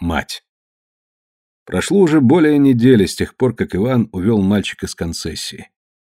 мать. Прошло уже более недели с тех пор, как Иван увел мальчика с концессии.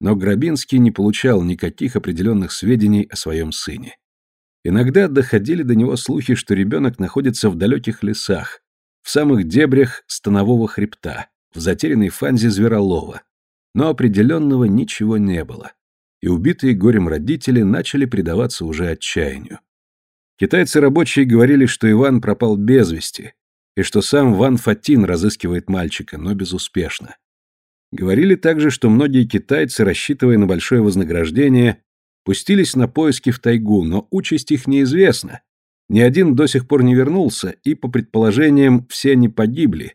Но Грабинский не получал никаких определенных сведений о своем сыне. Иногда доходили до него слухи, что ребенок находится в далеких лесах, в самых дебрях станового хребта, в затерянной фанзе Зверолова. Но определенного ничего не было. И убитые горем родители начали предаваться уже отчаянию. Китайцы-рабочие говорили, что Иван пропал без вести, и что сам Ван Фатин разыскивает мальчика, но безуспешно. Говорили также, что многие китайцы, рассчитывая на большое вознаграждение, пустились на поиски в тайгу, но участь их неизвестна. Ни один до сих пор не вернулся, и, по предположениям, все они погибли,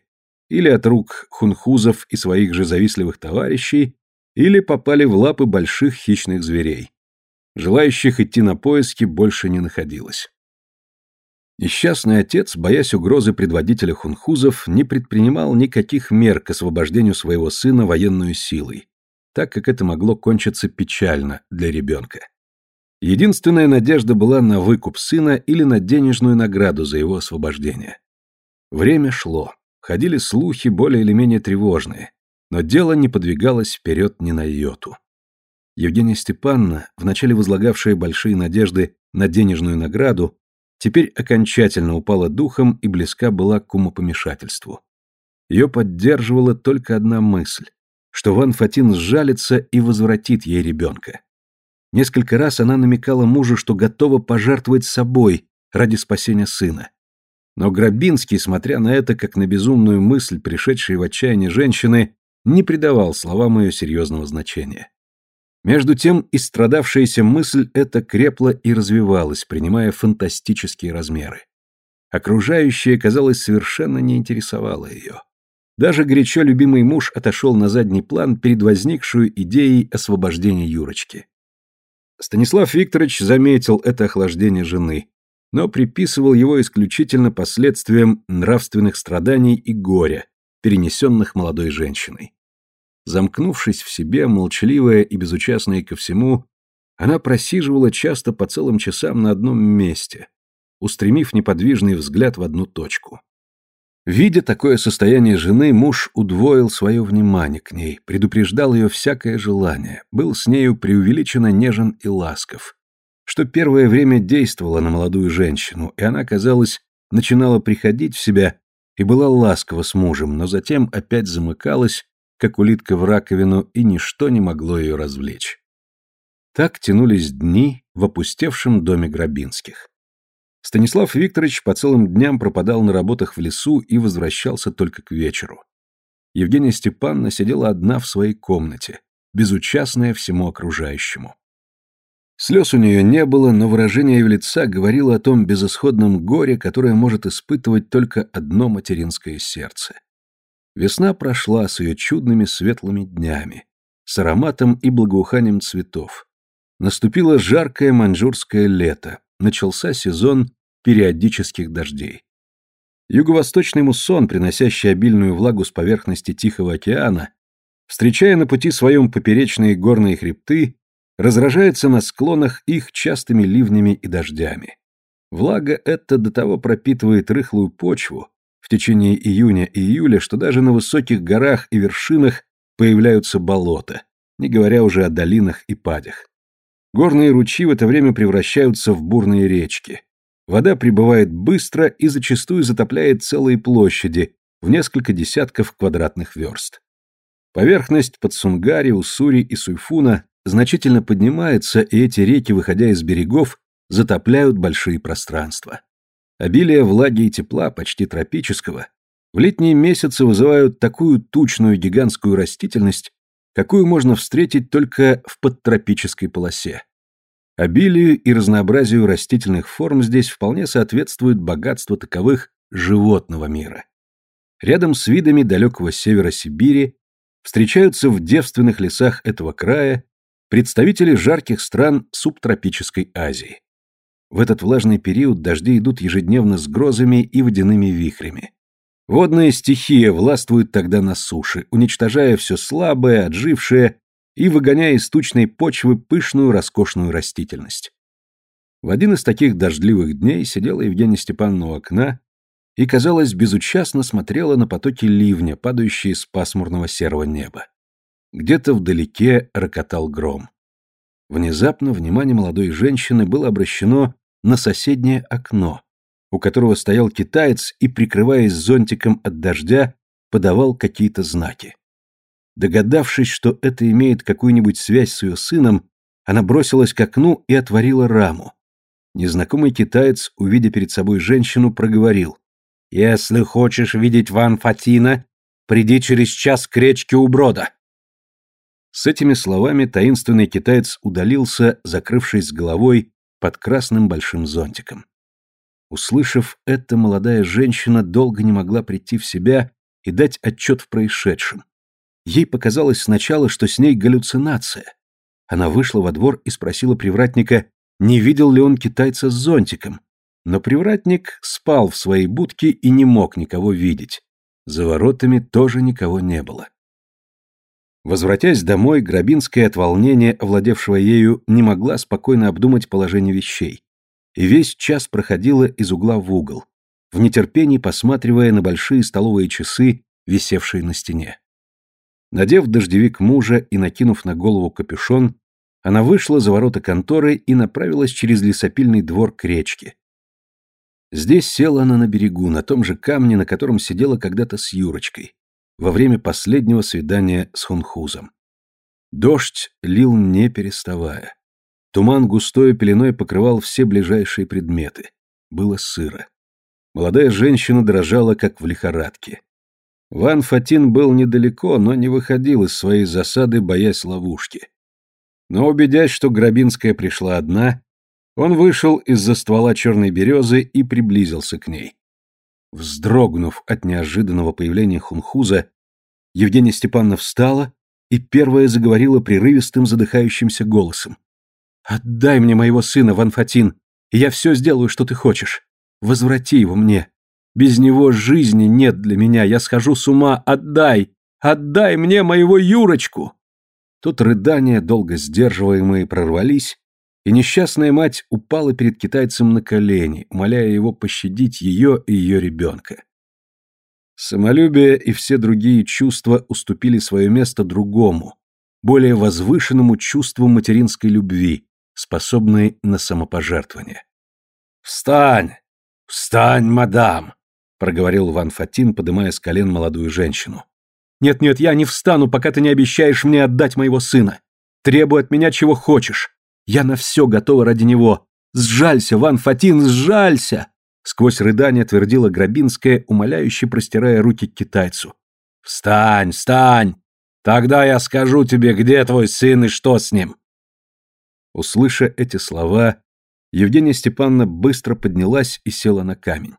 или от рук хунхузов и своих же завистливых товарищей, или попали в лапы больших хищных зверей. Желающих идти на поиски больше не находилось. Несчастный отец, боясь угрозы предводителя хунхузов, не предпринимал никаких мер к освобождению своего сына военной силой, так как это могло кончиться печально для ребенка. Единственная надежда была на выкуп сына или на денежную награду за его освобождение. Время шло, ходили слухи более или менее тревожные, но дело не подвигалось вперед ни на йоту. Евгения Степановна, вначале возлагавшая большие надежды на денежную награду, теперь окончательно упала духом и близка была к умопомешательству. Ее поддерживала только одна мысль, что Ван Фатин сжалится и возвратит ей ребенка. Несколько раз она намекала мужу, что готова пожертвовать собой ради спасения сына. Но Грабинский, смотря на это как на безумную мысль, пришедшей в отчаяние женщины, не придавал словам ее серьезного значения. Между тем, и страдавшаяся мысль эта крепла и развивалась, принимая фантастические размеры. Окружающее, казалось, совершенно не интересовало ее. Даже горячо любимый муж отошел на задний план перед возникшую идеей освобождения Юрочки. Станислав Викторович заметил это охлаждение жены, но приписывал его исключительно последствиям нравственных страданий и горя, перенесенных молодой женщиной. Замкнувшись в себе, молчаливая и безучастная ко всему, она просиживала часто по целым часам на одном месте, устремив неподвижный взгляд в одну точку. Видя такое состояние жены, муж удвоил свое внимание к ней, предупреждал ее всякое желание, был с нею преувеличенно нежен и ласков, что первое время действовало на молодую женщину, и она, казалось, начинала приходить в себя и была ласкова с мужем, но затем опять замыкалась как улитка в раковину, и ничто не могло ее развлечь. Так тянулись дни в опустевшем доме Грабинских. Станислав Викторович по целым дням пропадал на работах в лесу и возвращался только к вечеру. Евгения Степановна сидела одна в своей комнате, безучастная всему окружающему. Слез у нее не было, но выражение ее лица говорило о том безысходном горе, которое может испытывать только одно материнское сердце. Весна прошла с ее чудными светлыми днями, с ароматом и благоуханием цветов. Наступило жаркое маньчжурское лето, начался сезон периодических дождей. Юго-восточный муссон, приносящий обильную влагу с поверхности Тихого океана, встречая на пути своем поперечные горные хребты, разражается на склонах их частыми ливнями и дождями. Влага эта до того пропитывает рыхлую почву, в течение июня и июля, что даже на высоких горах и вершинах появляются болота, не говоря уже о долинах и падях. Горные ручьи в это время превращаются в бурные речки. Вода прибывает быстро и зачастую затопляет целые площади в несколько десятков квадратных верст. Поверхность под Сунгари, Уссури и Суйфуна значительно поднимается, и эти реки, выходя из берегов, затопляют большие пространства. Обилие влаги и тепла, почти тропического, в летние месяцы вызывают такую тучную гигантскую растительность, какую можно встретить только в подтропической полосе. Обилию и разнообразию растительных форм здесь вполне соответствует богатство таковых животного мира. Рядом с видами далекого севера Сибири встречаются в девственных лесах этого края представители жарких стран субтропической Азии. В этот влажный период дожди идут ежедневно с грозами и водяными вихрями. Водная стихия властвует тогда на суше, уничтожая все слабое, отжившее и выгоняя из тучной почвы пышную роскошную растительность. В один из таких дождливых дней сидела Евгения Степановна у окна и, казалось, безучастно смотрела на потоки ливня, падающие с пасмурного серого неба. Где-то вдалеке рокотал гром. Внезапно внимание молодой женщины было обращено на соседнее окно, у которого стоял китаец и, прикрываясь зонтиком от дождя, подавал какие-то знаки. Догадавшись, что это имеет какую-нибудь связь с ее сыном, она бросилась к окну и отворила раму. Незнакомый китаец, увидя перед собой женщину, проговорил. «Если хочешь видеть Ван Фатина, приди через час к речке у брода». С этими словами таинственный китаец удалился, закрывшись головой под красным большим зонтиком. Услышав это, молодая женщина долго не могла прийти в себя и дать отчет в происшедшем. Ей показалось сначала, что с ней галлюцинация. Она вышла во двор и спросила привратника, не видел ли он китайца с зонтиком. Но привратник спал в своей будке и не мог никого видеть. За воротами тоже никого не было. Возвратясь домой, Грабинская от волнения, овладевшего ею, не могла спокойно обдумать положение вещей. И весь час проходила из угла в угол, в нетерпении посматривая на большие столовые часы, висевшие на стене. Надев дождевик мужа и накинув на голову капюшон, она вышла за ворота конторы и направилась через лесопильный двор к речке. Здесь села она на берегу, на том же камне, на котором сидела когда-то с Юрочкой во время последнего свидания с Хунхузом. Дождь лил не переставая. Туман густой пеленой покрывал все ближайшие предметы. Было сыро. Молодая женщина дрожала, как в лихорадке. Ван Фатин был недалеко, но не выходил из своей засады, боясь ловушки. Но, убедясь, что Грабинская пришла одна, он вышел из-за ствола черной березы и приблизился к ней. Вздрогнув от неожиданного появления хунхуза, Евгения Степановна встала и первая заговорила прерывистым задыхающимся голосом. «Отдай мне моего сына, Ван Фатин, и я все сделаю, что ты хочешь. Возврати его мне. Без него жизни нет для меня, я схожу с ума. Отдай! Отдай мне моего Юрочку!» Тут рыдания, долго сдерживаемые, прорвались, и несчастная мать упала перед китайцем на колени, умоляя его пощадить ее и ее ребенка. Самолюбие и все другие чувства уступили свое место другому, более возвышенному чувству материнской любви, способной на самопожертвование. «Встань! Встань, мадам!» — проговорил Ван Фатин, подымая с колен молодую женщину. «Нет-нет, я не встану, пока ты не обещаешь мне отдать моего сына. Требуй от меня чего хочешь. Я на все готова ради него. Сжалься, Ван Фатин, сжалься!» Сквозь рыдание твердила Грабинская, умоляюще простирая руки к китайцу. «Встань, встань! Тогда я скажу тебе, где твой сын и что с ним!» Услыша эти слова, Евгения Степановна быстро поднялась и села на камень.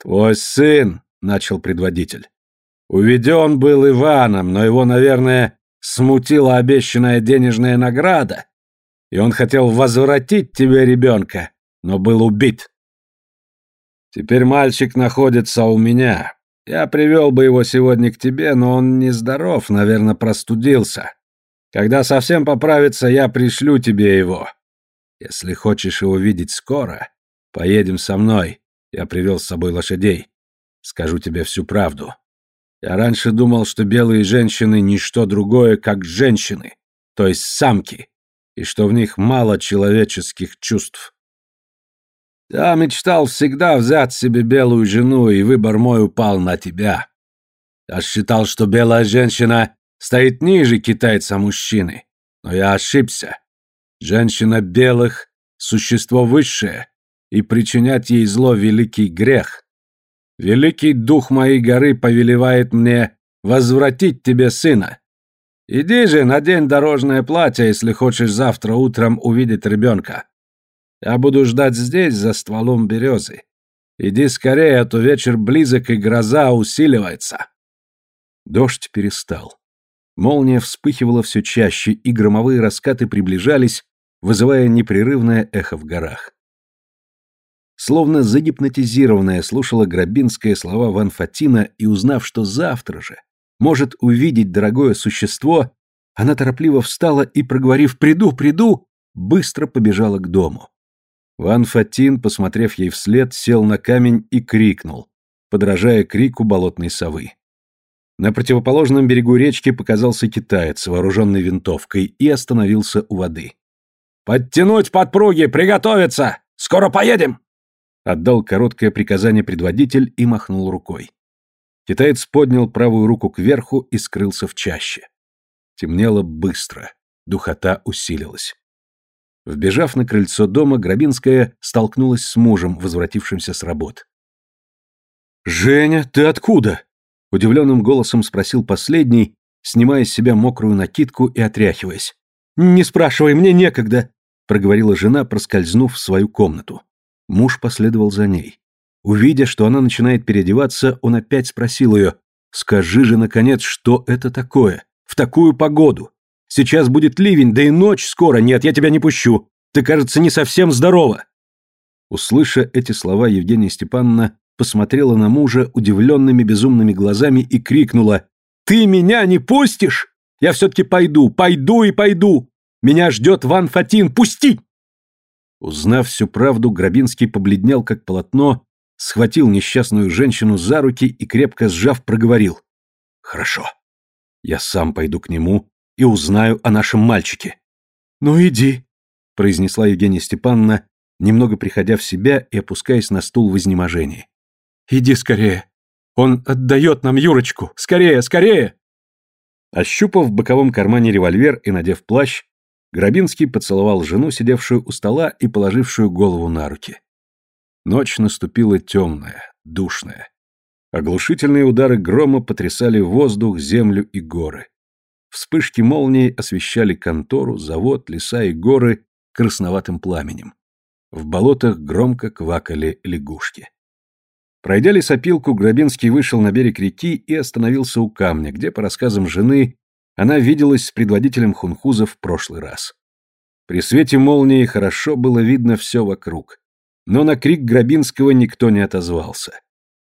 «Твой сын!» — начал предводитель. «Уведен был Иваном, но его, наверное, смутила обещанная денежная награда, и он хотел возвратить тебе ребенка, но был убит. Теперь мальчик находится у меня. Я привел бы его сегодня к тебе, но он нездоров, наверное, простудился. Когда совсем поправится, я пришлю тебе его. Если хочешь его видеть скоро, поедем со мной. Я привел с собой лошадей. Скажу тебе всю правду. Я раньше думал, что белые женщины — ничто другое, как женщины, то есть самки и что в них мало человеческих чувств. Я мечтал всегда взять себе белую жену, и выбор мой упал на тебя. Я считал, что белая женщина стоит ниже китайца-мужчины, но я ошибся. Женщина белых — существо высшее, и причинять ей зло — великий грех. Великий дух моей горы повелевает мне возвратить тебе сына. Иди же, надень дорожное платье, если хочешь завтра утром увидеть ребенка. Я буду ждать здесь, за стволом березы. Иди скорее, а то вечер близок и гроза усиливается. Дождь перестал. Молния вспыхивала все чаще, и громовые раскаты приближались, вызывая непрерывное эхо в горах. Словно загипнотизированная слушала Грабинская слова Ван Фатина и, узнав, что завтра же, может увидеть дорогое существо, она торопливо встала и, проговорив «приду, приду», быстро побежала к дому. Ван Фатин, посмотрев ей вслед, сел на камень и крикнул подражая крику болотной совы. На противоположном берегу речки показался китаец, вооруженный винтовкой, и остановился у воды. «Подтянуть подпруги! Приготовиться! Скоро поедем!» Отдал короткое приказание предводитель и махнул рукой. Китаец поднял правую руку кверху и скрылся в чаще. Темнело быстро, духота усилилась. Вбежав на крыльцо дома, Грабинская столкнулась с мужем, возвратившимся с работ. «Женя, ты откуда?» — удивленным голосом спросил последний, снимая с себя мокрую накидку и отряхиваясь. «Не спрашивай, мне некогда», — проговорила жена, проскользнув в свою комнату. Муж последовал за ней. Увидя, что она начинает переодеваться, он опять спросил ее, «Скажи же, наконец, что это такое? В такую погоду? Сейчас будет ливень, да и ночь скоро. Нет, я тебя не пущу. Ты, кажется, не совсем здорова». Услыша эти слова, Евгения Степановна посмотрела на мужа удивленными безумными глазами и крикнула «Ты меня не пустишь? Я все-таки пойду, пойду и пойду! Меня ждет Ван Фатин, пусти!» Узнав всю правду, Грабинский побледнел, как полотно, схватил несчастную женщину за руки и, крепко сжав, проговорил. «Хорошо. Я сам пойду к нему и узнаю о нашем мальчике». «Ну иди», — произнесла Евгения Степановна, немного приходя в себя и опускаясь на стул в изнеможении. «Иди скорее. Он отдает нам Юрочку. Скорее, скорее!» Ощупав в боковом кармане револьвер и надев плащ, Грабинский поцеловал жену, сидевшую у стола и положившую голову на руки. Ночь наступила темная, душная. Оглушительные удары грома потрясали воздух, землю и горы. Вспышки молнии освещали контору, завод, леса и горы красноватым пламенем. В болотах громко квакали лягушки. Пройдя лесопилку, Грабинский вышел на берег реки и остановился у камня, где, по рассказам жены, она виделась с предводителем хунхузов в прошлый раз. При свете молнии хорошо было видно все вокруг. Но на крик Грабинского никто не отозвался.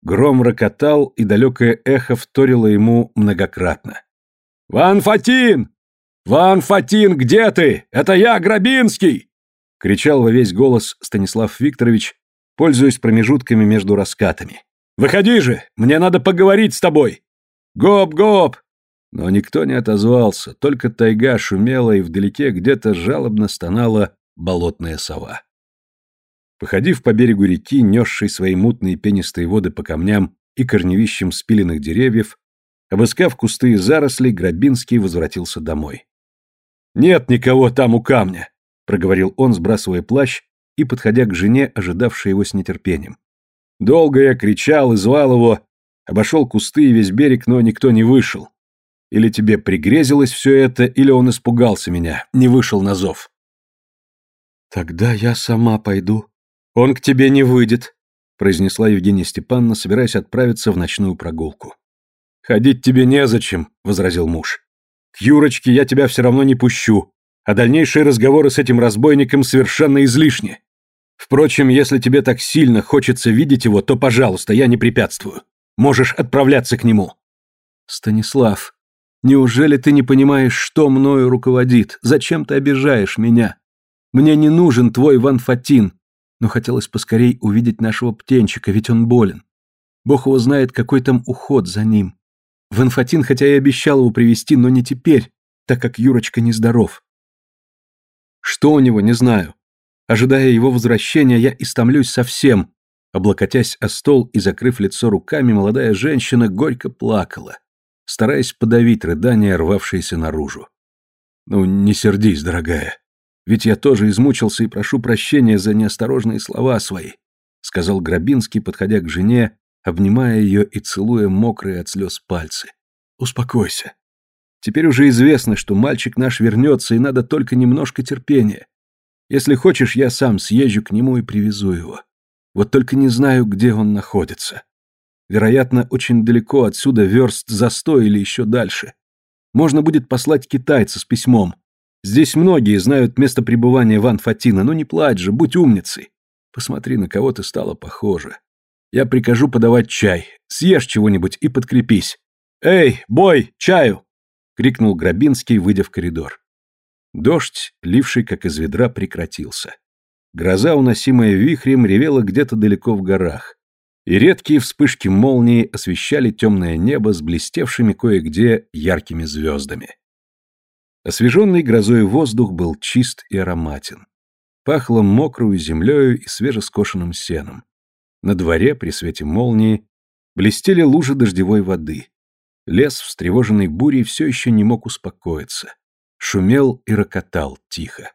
Гром рокотал, и далекое эхо вторило ему многократно. «Ван Фатин! Ван Фатин, где ты? Это я, Грабинский!» кричал во весь голос Станислав Викторович, пользуясь промежутками между раскатами. «Выходи же! Мне надо поговорить с тобой!» «Гоп-гоп! Но никто не отозвался, только тайга шумела, и вдалеке где-то жалобно стонала болотная сова. Походив по берегу реки, несшей свои мутные пенистые воды по камням и корневищам спиленных деревьев, обыскав кусты и заросли, Грабинский возвратился домой. «Нет никого там у камня», — проговорил он, сбрасывая плащ и подходя к жене, ожидавшей его с нетерпением. «Долго я кричал и звал его, обошел кусты и весь берег, но никто не вышел. Или тебе пригрезилось все это, или он испугался меня, не вышел на зов. Тогда я сама пойду. Он к тебе не выйдет, произнесла Евгения Степановна, собираясь отправиться в ночную прогулку. Ходить тебе незачем, возразил муж. К Юрочке я тебя все равно не пущу, а дальнейшие разговоры с этим разбойником совершенно излишни. Впрочем, если тебе так сильно хочется видеть его, то, пожалуйста, я не препятствую. Можешь отправляться к нему. Станислав, Неужели ты не понимаешь, что мною руководит? Зачем ты обижаешь меня? Мне не нужен твой Ван Фатин, но хотелось поскорей увидеть нашего птенчика, ведь он болен. Бог его знает, какой там уход за ним. Ван Фатин хотя и обещал его привести, но не теперь, так как Юрочка нездоров. Что у него, не знаю. Ожидая его возвращения, я истомлюсь совсем. Облокотясь о стол и закрыв лицо руками, молодая женщина горько плакала стараясь подавить рыдания, рвавшиеся наружу. «Ну, не сердись, дорогая. Ведь я тоже измучился и прошу прощения за неосторожные слова свои», сказал Грабинский, подходя к жене, обнимая ее и целуя мокрые от слез пальцы. «Успокойся. Теперь уже известно, что мальчик наш вернется, и надо только немножко терпения. Если хочешь, я сам съезжу к нему и привезу его. Вот только не знаю, где он находится. Вероятно, очень далеко отсюда верст за сто или еще дальше. Можно будет послать китайца с письмом. Здесь многие знают место пребывания Ван Фатина, но не плачь же, будь умницей. Посмотри, на кого ты стала похожа. Я прикажу подавать чай. Съешь чего-нибудь и подкрепись. Эй, бой, чаю! крикнул Грабинский, выйдя в коридор. Дождь, ливший как из ведра, прекратился. Гроза, уносимая вихрем, ревела где-то далеко в горах и редкие вспышки молнии освещали темное небо с блестевшими кое-где яркими звездами. Освеженный грозой воздух был чист и ароматен. Пахло мокрую землею и свежескошенным сеном. На дворе, при свете молнии, блестели лужи дождевой воды. Лес, встревоженный бурей, все еще не мог успокоиться. Шумел и рокотал тихо.